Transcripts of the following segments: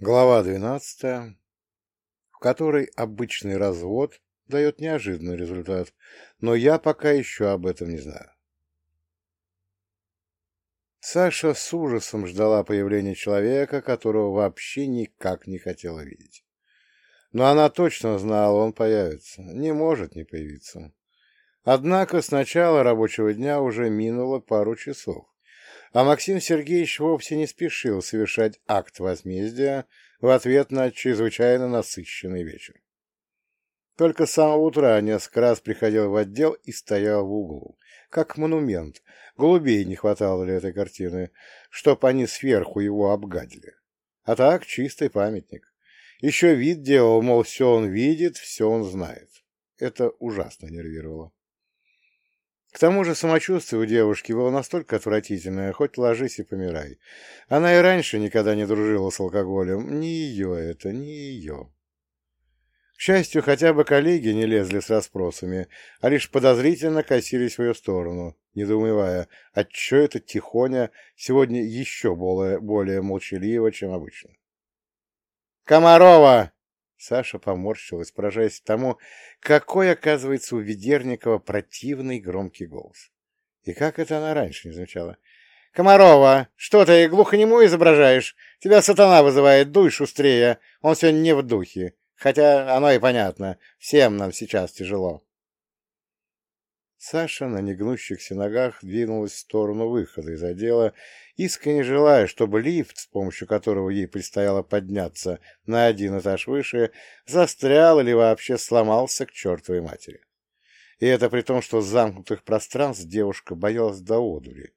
Глава двенадцатая, в которой обычный развод дает неожиданный результат, но я пока еще об этом не знаю. Саша с ужасом ждала появления человека, которого вообще никак не хотела видеть. Но она точно знала, он появится, не может не появиться. Однако с начала рабочего дня уже минуло пару часов, а Максим Сергеевич вовсе не спешил совершать акт возмездия в ответ на чрезвычайно насыщенный вечер. Только с самого утра несколько раз приходил в отдел и стоял в углу, как монумент. Голубей не хватало для этой картины, чтоб они сверху его обгадили. А так чистый памятник. Еще вид делал, мол, все он видит, все он знает. Это ужасно нервировало. К тому же самочувствие у девушки было настолько отвратительное, хоть ложись и помирай. Она и раньше никогда не дружила с алкоголем. Не ее это, не ее. К счастью, хотя бы коллеги не лезли с расспросами, а лишь подозрительно косились в ее сторону, недоумевая, отчего это Тихоня сегодня еще более, более молчаливо, чем обычно. «Комарова!» Саша поморщилась, поражаясь тому, какой, оказывается, у Ведерникова противный громкий голос. И как это она раньше не замечала? «Комарова, что ты глухонему изображаешь? Тебя сатана вызывает, дуй шустрее, он сегодня не в духе. Хотя оно и понятно, всем нам сейчас тяжело. Саша на негнущихся ногах двинулась в сторону выхода из отдела, искренне желая, чтобы лифт, с помощью которого ей предстояло подняться на один этаж выше, застрял или вообще сломался к чертовой матери. И это при том, что замкнутых пространств девушка боялась до одури.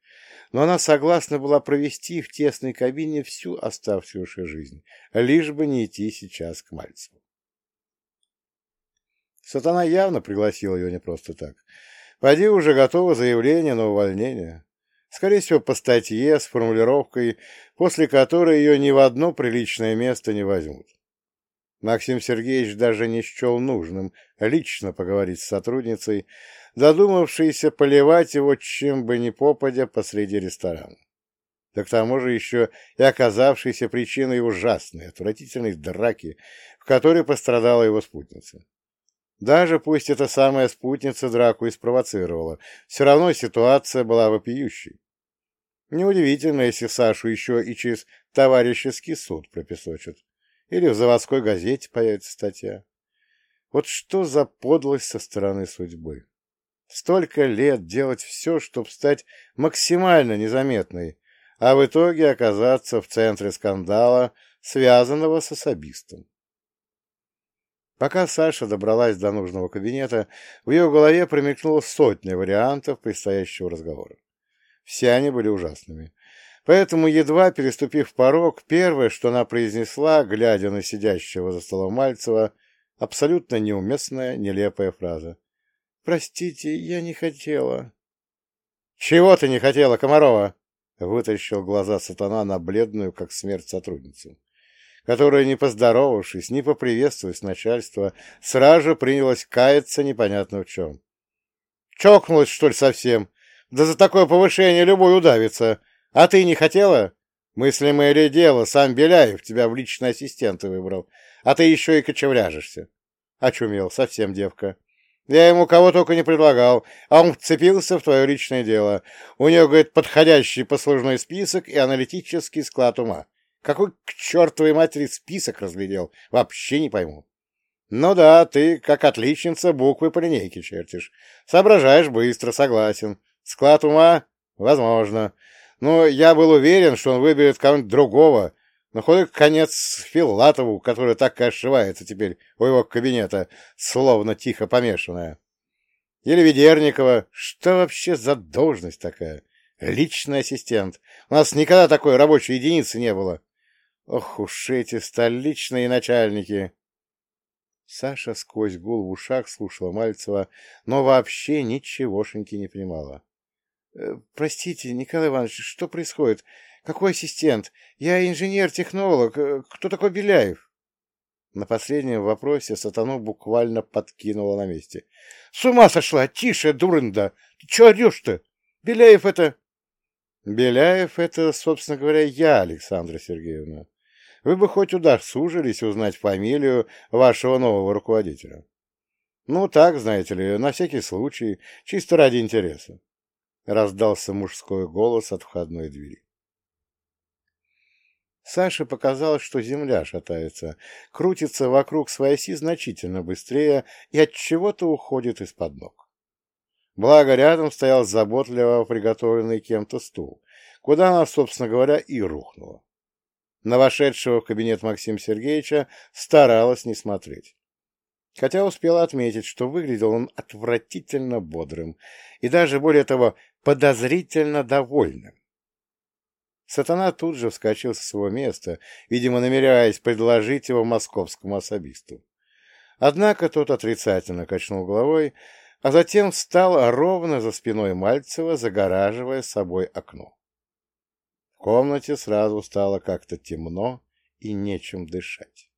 Но она согласна была провести в тесной кабине всю оставшуюся жизнь, лишь бы не идти сейчас к Мальцеву. Сатана явно пригласил ее не просто так. Поди уже готово заявление на увольнение. Скорее всего, по статье с формулировкой, после которой ее ни в одно приличное место не возьмут. Максим Сергеевич даже не счел нужным лично поговорить с сотрудницей, задумавшейся поливать его чем бы ни попадя посреди ресторана. Да к тому же еще и оказавшейся причиной ужасной, отвратительной драки, в которой пострадала его спутница. Даже пусть эта самая спутница драку и спровоцировала, все равно ситуация была вопиющей. Неудивительно, если Сашу еще и через товарищеский суд пропесочат. Или в заводской газете появится статья. Вот что за подлость со стороны судьбы. Столько лет делать все, чтобы стать максимально незаметной, а в итоге оказаться в центре скандала, связанного с особистом. Пока Саша добралась до нужного кабинета, в ее голове промелькнуло сотня вариантов предстоящего разговора. Все они были ужасными. Поэтому, едва переступив порог, первое, что она произнесла, глядя на сидящего за столом Мальцева, абсолютно неуместная, нелепая фраза. «Простите, я не хотела». «Чего ты не хотела, Комарова?» — вытащил глаза сатана на бледную, как смерть, сотрудницу которая, не поздоровавшись, не поприветствовав начальство, сразу же принялась каяться непонятно в чем. «Чокнулась, что ли, совсем? Да за такое повышение любой удавится. А ты не хотела? Мыслимое ли дело, сам Беляев тебя в личные ассистенты выбрал, а ты еще и кочевряжешься». Очумел, совсем девка. Я ему кого только не предлагал, а он вцепился в твое личное дело. У него, говорит, подходящий послужной список и аналитический склад ума. Какой к чертовой матери список разглядел? Вообще не пойму. Ну да, ты, как отличница, буквы по линейке чертишь. Соображаешь быстро, согласен. Склад ума? Возможно. Но я был уверен, что он выберет кого-нибудь другого. Но хоть конец Филатову, который так и ошивается теперь у его кабинета, словно тихо помешанная. Или Ведерникова. Что вообще за должность такая? Личный ассистент. У нас никогда такой рабочей единицы не было. Ох уж эти столичные начальники! Саша сквозь гул в ушах слушала Мальцева, но вообще ничегошеньки не понимала. «Э, — Простите, Николай Иванович, что происходит? Какой ассистент? Я инженер-технолог. Э, кто такой Беляев? На последнем вопросе сатану буквально подкинула на месте. — С ума сошла! Тише, дурында! Ты чего орешь-то? Беляев это... — Беляев — это, собственно говоря, я, Александра Сергеевна. Вы бы хоть удосужились узнать фамилию вашего нового руководителя. Ну, так, знаете ли, на всякий случай, чисто ради интереса. Раздался мужской голос от входной двери. Саше показалось, что земля шатается, крутится вокруг своей оси значительно быстрее и от чего-то уходит из-под ног. Благо, рядом стоял заботливо приготовленный кем-то стул, куда она, собственно говоря, и рухнула. На вошедшего в кабинет Максима Сергеевича старалась не смотреть. Хотя успела отметить, что выглядел он отвратительно бодрым и даже, более того, подозрительно довольным. Сатана тут же вскочил со своего места, видимо, намеряясь предложить его московскому особисту. Однако тот отрицательно качнул головой, а затем встал ровно за спиной Мальцева, загораживая собой окно. Комнате сразу стало как-то темно и нечем дышать.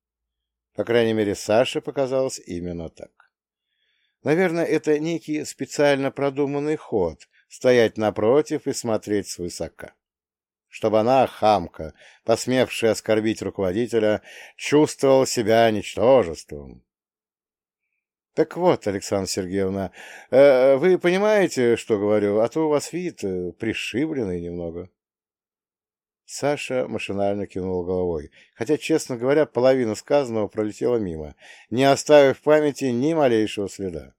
По крайней мере, Саше показалось именно так. Наверное, это некий специально продуманный ход — стоять напротив и смотреть свысока чтобы она, хамка, посмевшая оскорбить руководителя, чувствовала себя ничтожеством. Так вот, Александра Сергеевна, э, вы понимаете, что говорю, а то у вас вид э, пришибленный немного. Саша машинально кивнул головой, хотя, честно говоря, половина сказанного пролетела мимо, не оставив в памяти ни малейшего следа.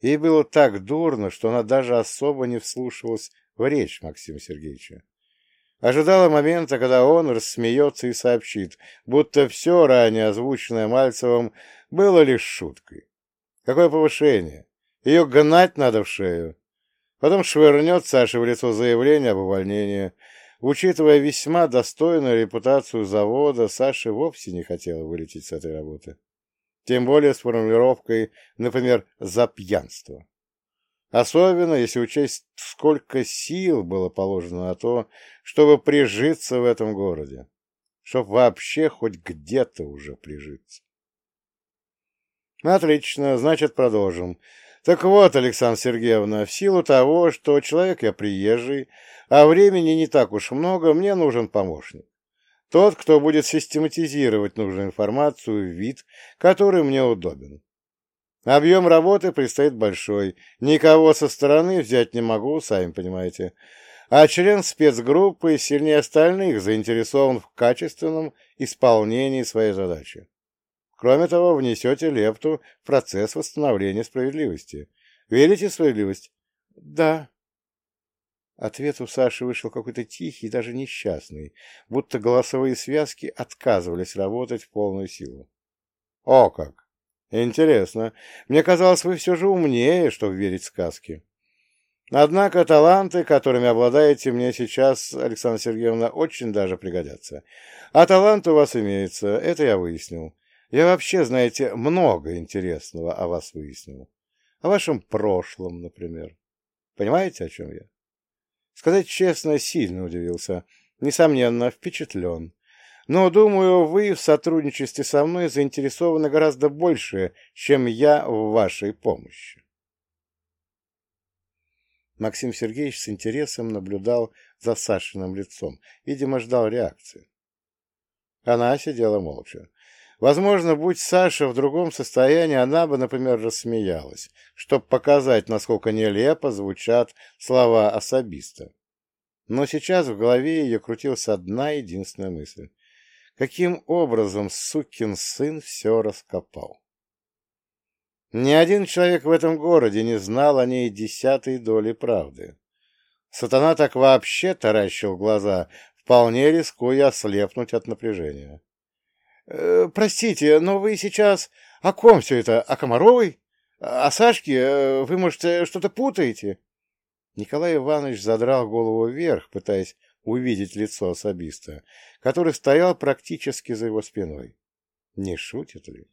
Ей было так дурно, что она даже особо не вслушивалась в речь Максима Сергеевича. Ожидала момента, когда он рассмеется и сообщит, будто все ранее озвученное Мальцевым было лишь шуткой. Какое повышение? Ее гнать надо в шею. Потом швырнет Саше в лицо заявление об увольнении. Учитывая весьма достойную репутацию завода, Саша вовсе не хотела вылететь с этой работы. Тем более с формулировкой, например, «за пьянство». Особенно, если учесть, сколько сил было положено на то, чтобы прижиться в этом городе. Чтоб вообще хоть где-то уже прижиться. Отлично, значит, продолжим. Так вот, Александра Сергеевна, в силу того, что человек я приезжий, а времени не так уж много, мне нужен помощник. Тот, кто будет систематизировать нужную информацию в вид, который мне удобен. Объем работы предстоит большой. Никого со стороны взять не могу, сами понимаете. А член спецгруппы сильнее остальных заинтересован в качественном исполнении своей задачи. Кроме того, внесете лепту в процесс восстановления справедливости. Верите в справедливость? Да. Ответ у Саши вышел какой-то тихий, даже несчастный, будто голосовые связки отказывались работать в полную силу. О как! Интересно. Мне казалось, вы все же умнее, чтобы верить в сказки. Однако таланты, которыми обладаете мне сейчас, Александра Сергеевна, очень даже пригодятся. А талант у вас имеется, это я выяснил. Я вообще, знаете, много интересного о вас выяснил. О вашем прошлом, например. Понимаете, о чем я? Сказать честно, сильно удивился. Несомненно, впечатлен. Но, думаю, вы в сотрудничестве со мной заинтересованы гораздо больше, чем я в вашей помощи. Максим Сергеевич с интересом наблюдал за Сашиным лицом, видимо, ждал реакции. Она сидела молча. Возможно, будь Саша в другом состоянии, она бы, например, рассмеялась, чтобы показать, насколько нелепо звучат слова особиста. Но сейчас в голове ее крутилась одна единственная мысль. Каким образом сукин сын все раскопал? Ни один человек в этом городе не знал о ней десятой доли правды. Сатана так вообще таращил глаза, вполне рискуя ослепнуть от напряжения. «Э, «Простите, но вы сейчас о ком все это? О Комаровой? О Сашке? Э, вы, может, э, что-то путаете?» Николай Иванович задрал голову вверх, пытаясь увидеть лицо особиста, который стоял практически за его спиной. Не шутит ли?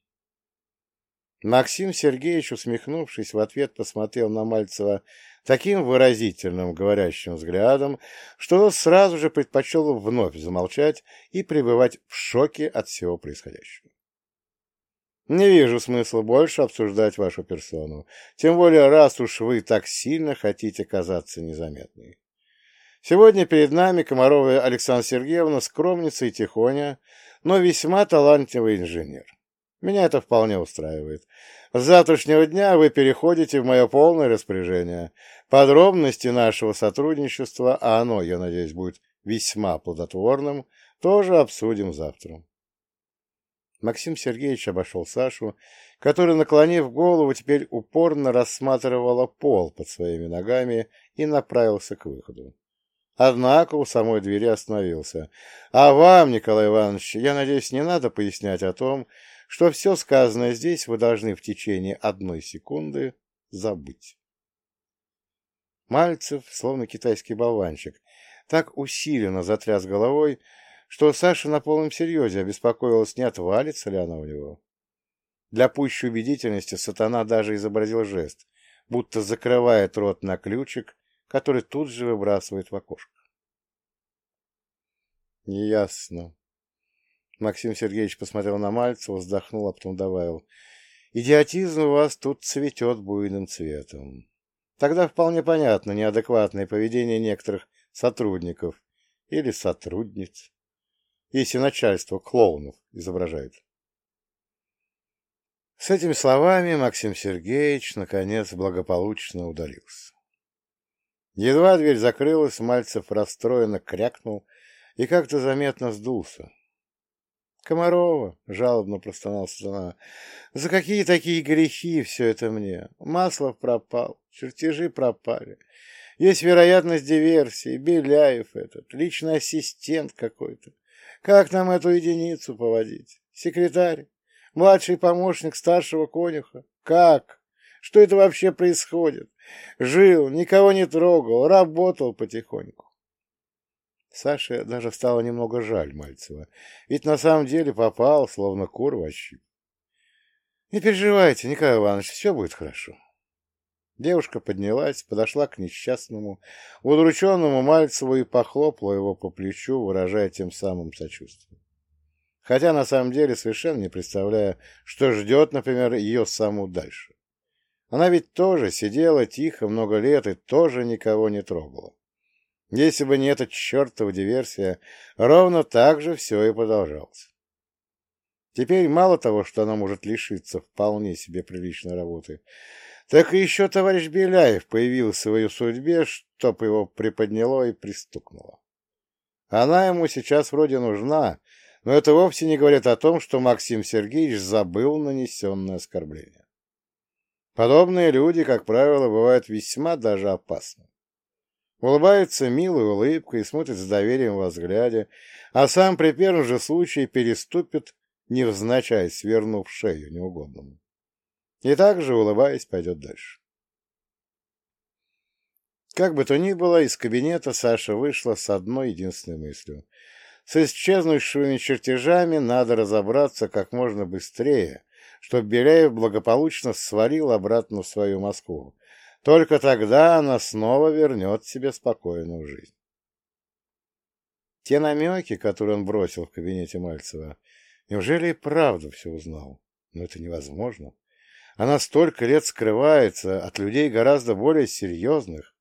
Максим Сергеевич, усмехнувшись, в ответ посмотрел на Мальцева таким выразительным, говорящим взглядом, что сразу же предпочел вновь замолчать и пребывать в шоке от всего происходящего. Не вижу смысла больше обсуждать вашу персону, тем более раз уж вы так сильно хотите казаться незаметной. Сегодня перед нами Комарова Александра Сергеевна, скромница и тихоня, но весьма талантливый инженер. Меня это вполне устраивает. С завтрашнего дня вы переходите в мое полное распоряжение. Подробности нашего сотрудничества, а оно, я надеюсь, будет весьма плодотворным, тоже обсудим завтра. Максим Сергеевич обошел Сашу, который, наклонив голову, теперь упорно рассматривала пол под своими ногами и направился к выходу. Однако у самой двери остановился. «А вам, Николай Иванович, я надеюсь, не надо пояснять о том, что все сказанное здесь вы должны в течение одной секунды забыть». Мальцев, словно китайский болванчик, так усиленно затряс головой, что Саша на полном серьезе обеспокоилась, не отвалится ли она у него. Для пущей убедительности сатана даже изобразил жест, будто закрывает рот на ключик, который тут же выбрасывает в окошко. Неясно. Максим Сергеевич посмотрел на Мальцева, вздохнул, а потом добавил. Идиотизм у вас тут цветет буйным цветом. Тогда вполне понятно неадекватное поведение некоторых сотрудников или сотрудниц, если начальство клоунов изображает. С этими словами Максим Сергеевич, наконец, благополучно удалился. Едва дверь закрылась, Мальцев расстроенно крякнул и как-то заметно сдулся. «Комарова!» — жалобно простонал сатана. «За какие такие грехи все это мне? Маслов пропал, чертежи пропали. Есть вероятность диверсии, Беляев этот, личный ассистент какой-то. Как нам эту единицу поводить? Секретарь? Младший помощник старшего конюха? Как? Что это вообще происходит? Жил, никого не трогал, работал потихоньку. Саше даже стало немного жаль Мальцева, ведь на самом деле попал, словно кур в щип. Не переживайте, Николай Иванович, все будет хорошо. Девушка поднялась, подошла к несчастному, удрученному Мальцеву и похлопала его по плечу, выражая тем самым сочувствие. Хотя на самом деле совершенно не представляя, что ждет, например, ее саму дальше. Она ведь тоже сидела тихо много лет и тоже никого не трогала. Если бы не эта чертова диверсия, ровно так же все и продолжалось. Теперь мало того, что она может лишиться вполне себе приличной работы, так и еще товарищ Беляев появился в ее судьбе, чтоб его приподняло и пристукнуло. Она ему сейчас вроде нужна, но это вовсе не говорит о том, что Максим Сергеевич забыл нанесенное оскорбление. Подобные люди, как правило, бывают весьма даже опасны. Улыбается милой улыбкой и смотрит с доверием во взгляде, а сам при первом же случае переступит, невзначай свернув шею неугодному. И также, улыбаясь, пойдет дальше. Как бы то ни было, из кабинета Саша вышла с одной единственной мыслью. С исчезнувшими чертежами надо разобраться как можно быстрее, чтобы Беляев благополучно сварил обратно в свою Москву. Только тогда она снова вернет себе спокойную жизнь. Те намеки, которые он бросил в кабинете Мальцева, неужели и правда все узнал? Но это невозможно. Она столько лет скрывается от людей гораздо более серьезных.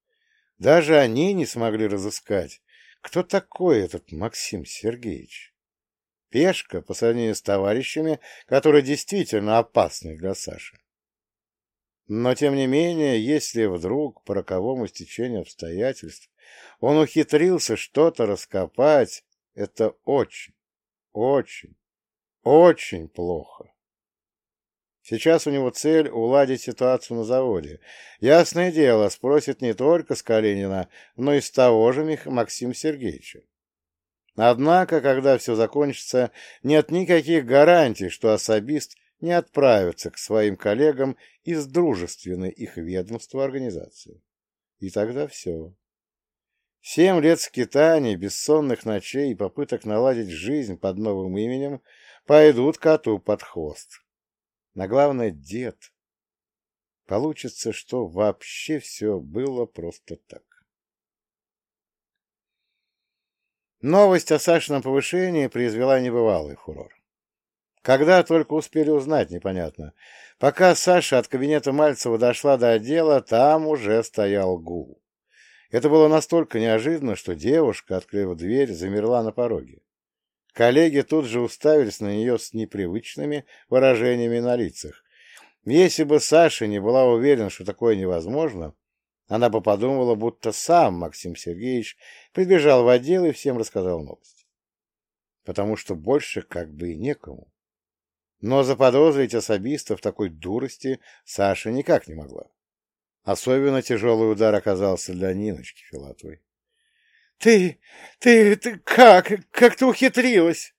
Даже они не смогли разыскать, кто такой этот Максим Сергеевич. Пешка по сравнению с товарищами, которые действительно опасны для Саши. Но, тем не менее, если вдруг по роковому стечению обстоятельств он ухитрился что-то раскопать, это очень, очень, очень плохо. Сейчас у него цель уладить ситуацию на заводе. Ясное дело, спросит не только с Калинина, но и с того же Максима Сергеевича. Однако, когда все закончится, нет никаких гарантий, что особист не отправится к своим коллегам из дружественной их ведомства организации. И тогда все. Семь лет скитаний, бессонных ночей и попыток наладить жизнь под новым именем пойдут коту под хвост. На главное, дед. Получится, что вообще все было просто так. Новость о Сашином повышении произвела небывалый фурор. Когда только успели узнать, непонятно. Пока Саша от кабинета Мальцева дошла до отдела, там уже стоял гул. Это было настолько неожиданно, что девушка, открыв дверь, замерла на пороге. Коллеги тут же уставились на нее с непривычными выражениями на лицах. Если бы Саша не была уверена, что такое невозможно, она бы подумала, будто сам Максим Сергеевич прибежал в отдел и всем рассказал новость. Потому что больше как бы и некому. Но заподозрить особиста в такой дурости Саша никак не могла. Особенно тяжелый удар оказался для Ниночки Филатовой. — Ты, ты, ты как? Как ты ухитрилась?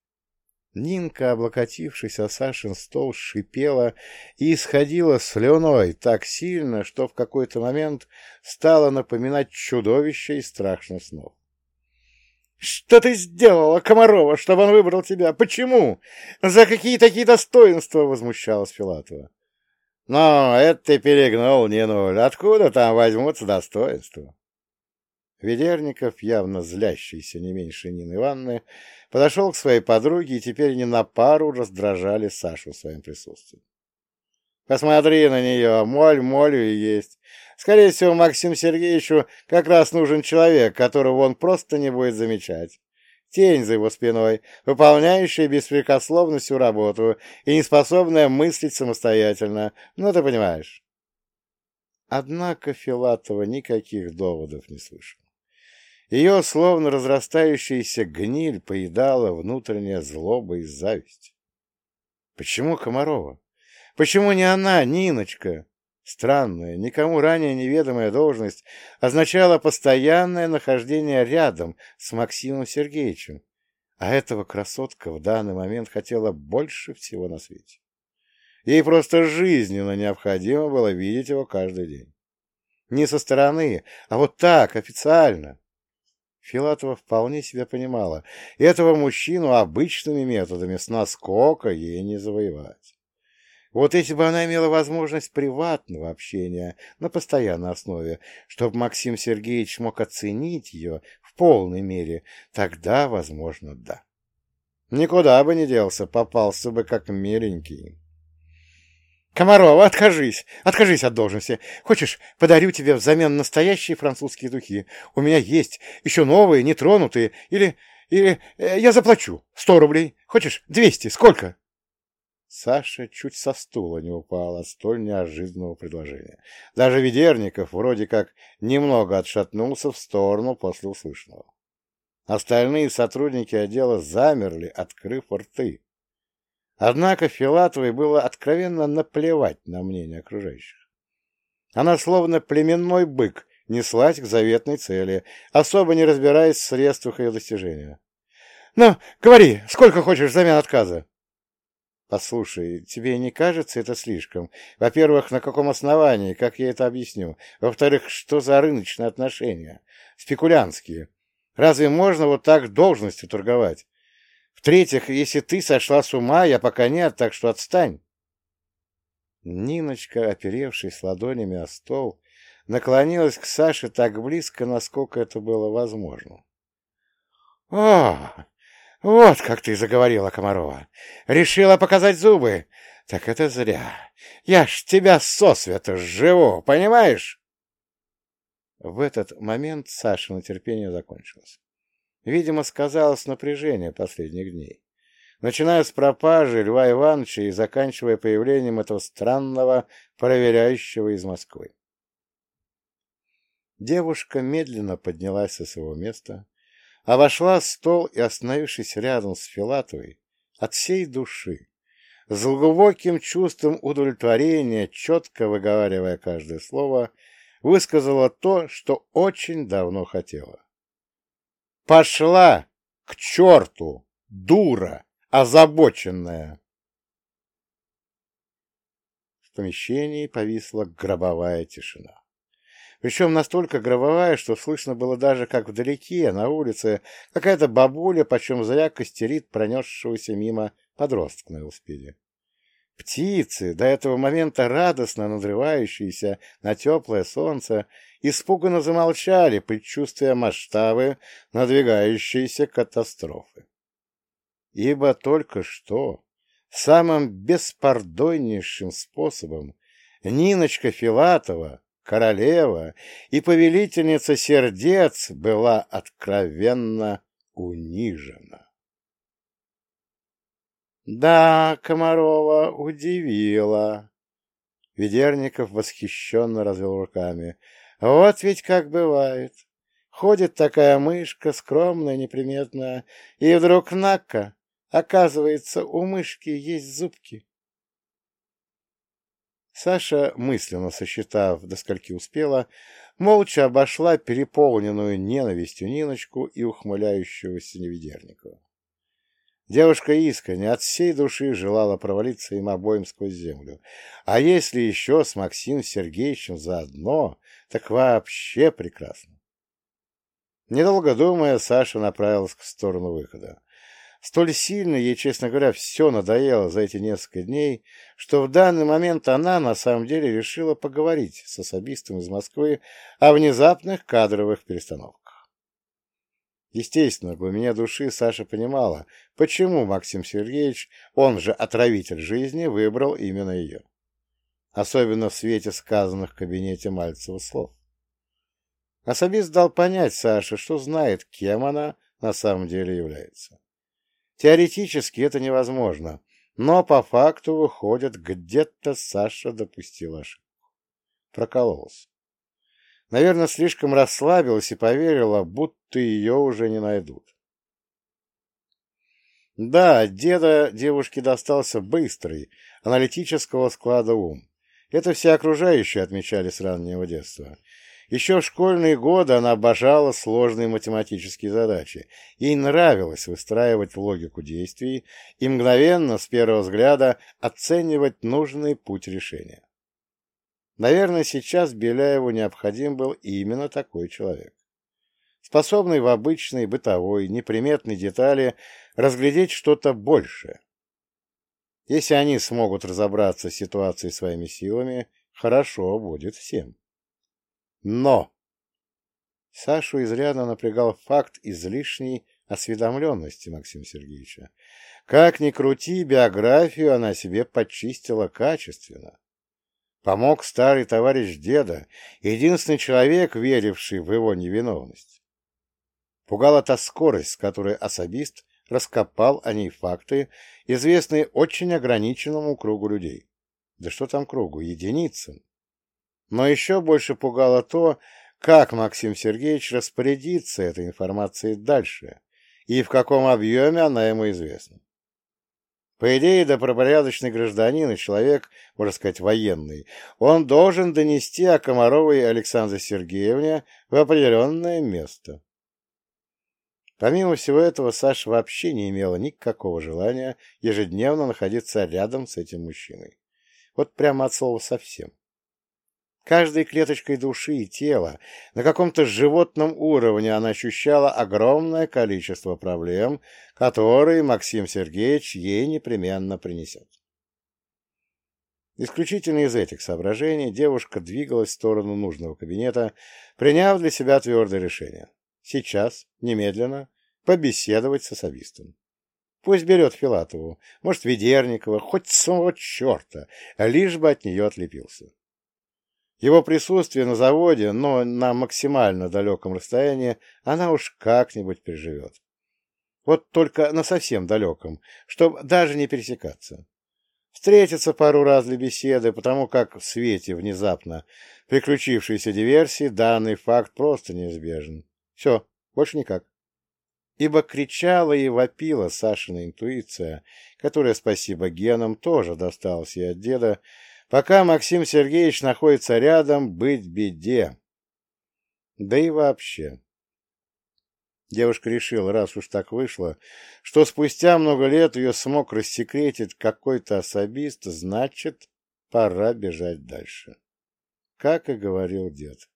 Нинка, облокотившись о Сашин стол, шипела и исходила слюной так сильно, что в какой-то момент стала напоминать чудовище из страшных снов. «Что ты сделала, Комарова, чтобы он выбрал тебя? Почему? За какие такие достоинства?» — возмущалась Филатова. «Но это ты перегнул, не нуль. Откуда там возьмутся достоинства?» Ведерников, явно злящийся не меньше Нины Ивановны, подошел к своей подруге и теперь не на пару раздражали Сашу своим присутствием. «Посмотри на нее, моль молью и есть. Скорее всего, Максиму Сергеевичу как раз нужен человек, которого он просто не будет замечать. Тень за его спиной, выполняющая беспрекословно всю работу и не способная мыслить самостоятельно. Ну, ты понимаешь». Однако Филатова никаких доводов не слышал. Ее, словно разрастающаяся гниль, поедала внутренняя злоба и зависть. Почему Комарова? Почему не она, Ниночка? Странная, никому ранее неведомая должность означала постоянное нахождение рядом с Максимом Сергеевичем, а этого красотка в данный момент хотела больше всего на свете. Ей просто жизненно необходимо было видеть его каждый день. Не со стороны, а вот так, официально. Филатова вполне себя понимала. Этого мужчину обычными методами с наскока ей не завоевать. Вот если бы она имела возможность приватного общения на постоянной основе, чтобы Максим Сергеевич мог оценить ее в полной мере, тогда, возможно, да. Никуда бы не делся, попался бы как миленький. Комарова, откажись, откажись от должности. Хочешь, подарю тебе взамен настоящие французские духи. У меня есть еще новые, нетронутые. Или, или э, я заплачу сто рублей. Хочешь, двести, сколько? Саша чуть со стула не упал от столь неожиданного предложения. Даже Ведерников вроде как немного отшатнулся в сторону после услышанного. Остальные сотрудники отдела замерли, открыв рты. Однако Филатовой было откровенно наплевать на мнение окружающих. Она, словно племенной бык, неслась к заветной цели, особо не разбираясь в средствах ее достижения. — Ну, говори, сколько хочешь взамен отказа? — Послушай, тебе не кажется это слишком? Во-первых, на каком основании, как я это объясню? Во-вторых, что за рыночные отношения? Спекулянтские. Разве можно вот так должностью торговать? В-третьих, если ты сошла с ума, я пока нет, так что отстань. Ниночка, оперевшись ладонями о стол, наклонилась к Саше так близко, насколько это было возможно. — О, вот как ты заговорила, Комарова! Решила показать зубы! Так это зря. Я ж тебя сосвета живу, понимаешь? В этот момент Сашино терпение закончилось. Видимо, сказалось напряжение последних дней. Начиная с пропажи Льва Ивановича и заканчивая появлением этого странного проверяющего из Москвы. Девушка медленно поднялась со своего места, обошла стол и, остановившись рядом с Филатовой, от всей души, с глубоким чувством удовлетворения, четко выговаривая каждое слово, высказала то, что очень давно хотела. Пошла к черту, дура, озабоченная! В помещении повисла гробовая тишина. Причем настолько гробовая, что слышно было даже, как вдалеке, на улице, какая-то бабуля, почем зря костерит пронесшегося мимо подростка на велосипеде. Птицы, до этого момента радостно надрывающиеся на теплое солнце, испуганно замолчали, предчувствуя масштабы надвигающейся катастрофы. Ибо только что самым беспардоннейшим способом Ниночка Филатова, королева и повелительница сердец была откровенно унижена. Да, Комарова удивила. Ведерников восхищенно развел руками. Вот ведь как бывает. Ходит такая мышка, скромная, неприметная, и вдруг нака, оказывается, у мышки есть зубки. Саша, мысленно сосчитав, до скольки успела, молча обошла переполненную ненавистью Ниночку и ухмыляющегося Неведерникова. Девушка искренне от всей души желала провалиться им обоим сквозь землю. А если еще с Максимом Сергеевичем заодно, так вообще прекрасно. Недолго думая, Саша направилась в сторону выхода. Столь сильно ей, честно говоря, все надоело за эти несколько дней, что в данный момент она на самом деле решила поговорить с особистом из Москвы о внезапных кадровых перестановках. Естественно, в глубине души Саша понимала, почему Максим Сергеевич, он же отравитель жизни, выбрал именно ее. Особенно в свете сказанных в кабинете Мальцева слов. Особист дал понять Саше, что знает, кем она на самом деле является. Теоретически это невозможно, но по факту выходит, где-то Саша допустила ошибку. Прокололась. Наверное, слишком расслабилась и поверила, будто ее уже не найдут. Да, деда девушке достался быстрый, аналитического склада ум. Это все окружающие отмечали с раннего детства. Еще в школьные годы она обожала сложные математические задачи. Ей нравилось выстраивать логику действий и мгновенно, с первого взгляда, оценивать нужный путь решения. Наверное, сейчас Беляеву необходим был именно такой человек. Способный в обычной, бытовой, неприметной детали разглядеть что-то большее. Если они смогут разобраться с ситуацией своими силами, хорошо будет всем. Но! Сашу изрядно напрягал факт излишней осведомленности Максима Сергеевича. Как ни крути, биографию она себе почистила качественно. Помог старый товарищ деда, единственный человек, веривший в его невиновность. Пугала та скорость, с которой особист раскопал о ней факты, известные очень ограниченному кругу людей. Да что там кругу, единицам. Но еще больше пугало то, как Максим Сергеевич распорядится этой информацией дальше и в каком объеме она ему известна. По идее, добропорядочный гражданин и человек, можно сказать, военный, он должен донести о Комаровой Александре Сергеевне в определенное место. Помимо всего этого, Саша вообще не имела никакого желания ежедневно находиться рядом с этим мужчиной. Вот прямо от слова совсем. Каждой клеточкой души и тела на каком-то животном уровне она ощущала огромное количество проблем, которые Максим Сергеевич ей непременно принесет. Исключительно из этих соображений девушка двигалась в сторону нужного кабинета, приняв для себя твердое решение. Сейчас, немедленно, побеседовать с особистом. Пусть берет Филатову, может, Ведерникова, хоть самого черта, лишь бы от нее отлепился. Его присутствие на заводе, но на максимально далеком расстоянии, она уж как-нибудь переживет. Вот только на совсем далеком, чтобы даже не пересекаться. Встретиться пару раз для беседы, потому как в свете внезапно приключившейся диверсии данный факт просто неизбежен. Все, больше никак. Ибо кричала и вопила Сашина интуиция, которая, спасибо генам, тоже досталась ей от деда, Пока Максим Сергеевич находится рядом, быть беде. Да и вообще. Девушка решила, раз уж так вышло, что спустя много лет ее смог рассекретить какой-то особист, значит, пора бежать дальше. Как и говорил дед.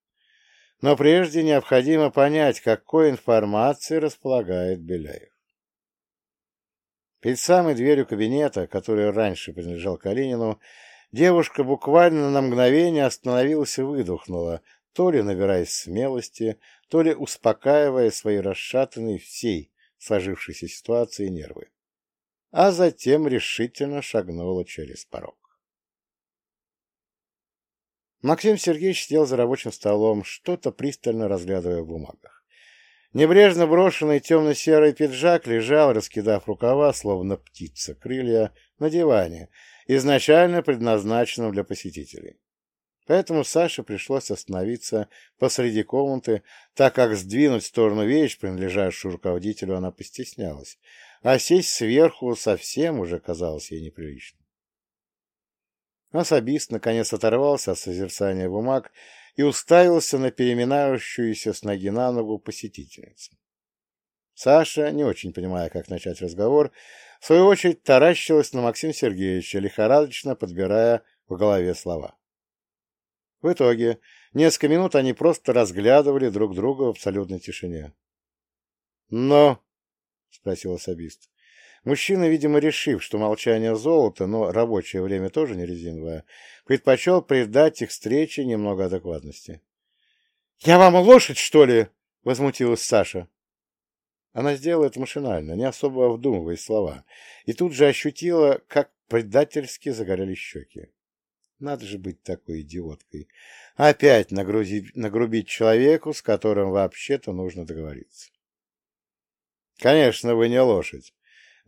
Но прежде необходимо понять, какой информацией располагает Беляев. Перед самой дверью кабинета, который раньше принадлежал Калинину, Девушка буквально на мгновение остановилась и выдохнула, то ли набираясь смелости, то ли успокаивая свои расшатанные всей сложившейся ситуации нервы. А затем решительно шагнула через порог. Максим Сергеевич сидел за рабочим столом, что-то пристально разглядывая в бумагах. Небрежно брошенный темно-серый пиджак лежал, раскидав рукава, словно птица, крылья, на диване, изначально предназначенном для посетителей. Поэтому Саше пришлось остановиться посреди комнаты, так как сдвинуть в сторону вещь, принадлежащую руководителю, она постеснялась, а сесть сверху совсем уже казалось ей неприлично. Особист наконец оторвался от созерцания бумаг и уставился на переминающуюся с ноги на ногу посетительницу. Саша, не очень понимая, как начать разговор, в свою очередь таращилась на Максима Сергеевича, лихорадочно подбирая в голове слова. В итоге несколько минут они просто разглядывали друг друга в абсолютной тишине. «Но?» — спросил особист. Мужчина, видимо, решив, что молчание золото, но рабочее время тоже не резиновое, предпочел придать их встрече немного адекватности. — Я вам лошадь, что ли? — возмутилась Саша. Она сделала это машинально, не особо вдумываясь слова, и тут же ощутила, как предательски загорели щеки. Надо же быть такой идиоткой. Опять нагрузить, нагрубить человеку, с которым вообще-то нужно договориться. Конечно, вы не лошадь.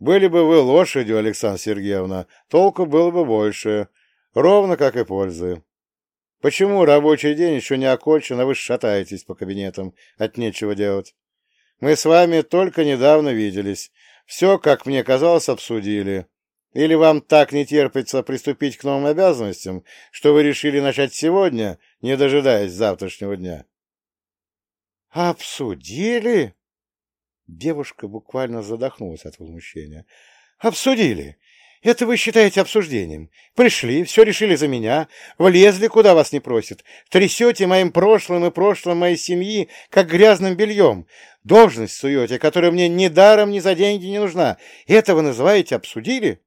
Были бы вы лошадью, Александра Сергеевна, толку было бы больше, ровно как и пользы. Почему рабочий день еще не окончен, а вы шатаетесь по кабинетам, от нечего делать? Мы с вами только недавно виделись. Все, как мне казалось, обсудили. Или вам так не терпится приступить к новым обязанностям, что вы решили начать сегодня, не дожидаясь завтрашнего дня? «Обсудили?» Девушка буквально задохнулась от возмущения. «Обсудили! Это вы считаете обсуждением? Пришли, все решили за меня, влезли, куда вас не просят, трясете моим прошлым и прошлым моей семьи, как грязным бельем, должность суете, которая мне ни даром, ни за деньги не нужна. Это вы называете обсудили?»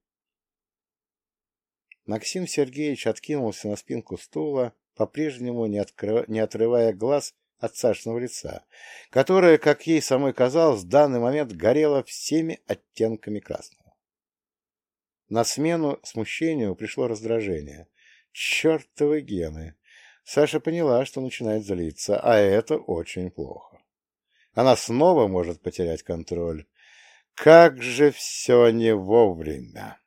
Максим Сергеевич откинулся на спинку стула, по-прежнему не, открыв... не отрывая глаз от Сашиного лица, которое, как ей самой казалось, в данный момент горело всеми оттенками красного. На смену смущению пришло раздражение. Чертовы гены! Саша поняла, что начинает злиться, а это очень плохо. Она снова может потерять контроль. Как же все не вовремя!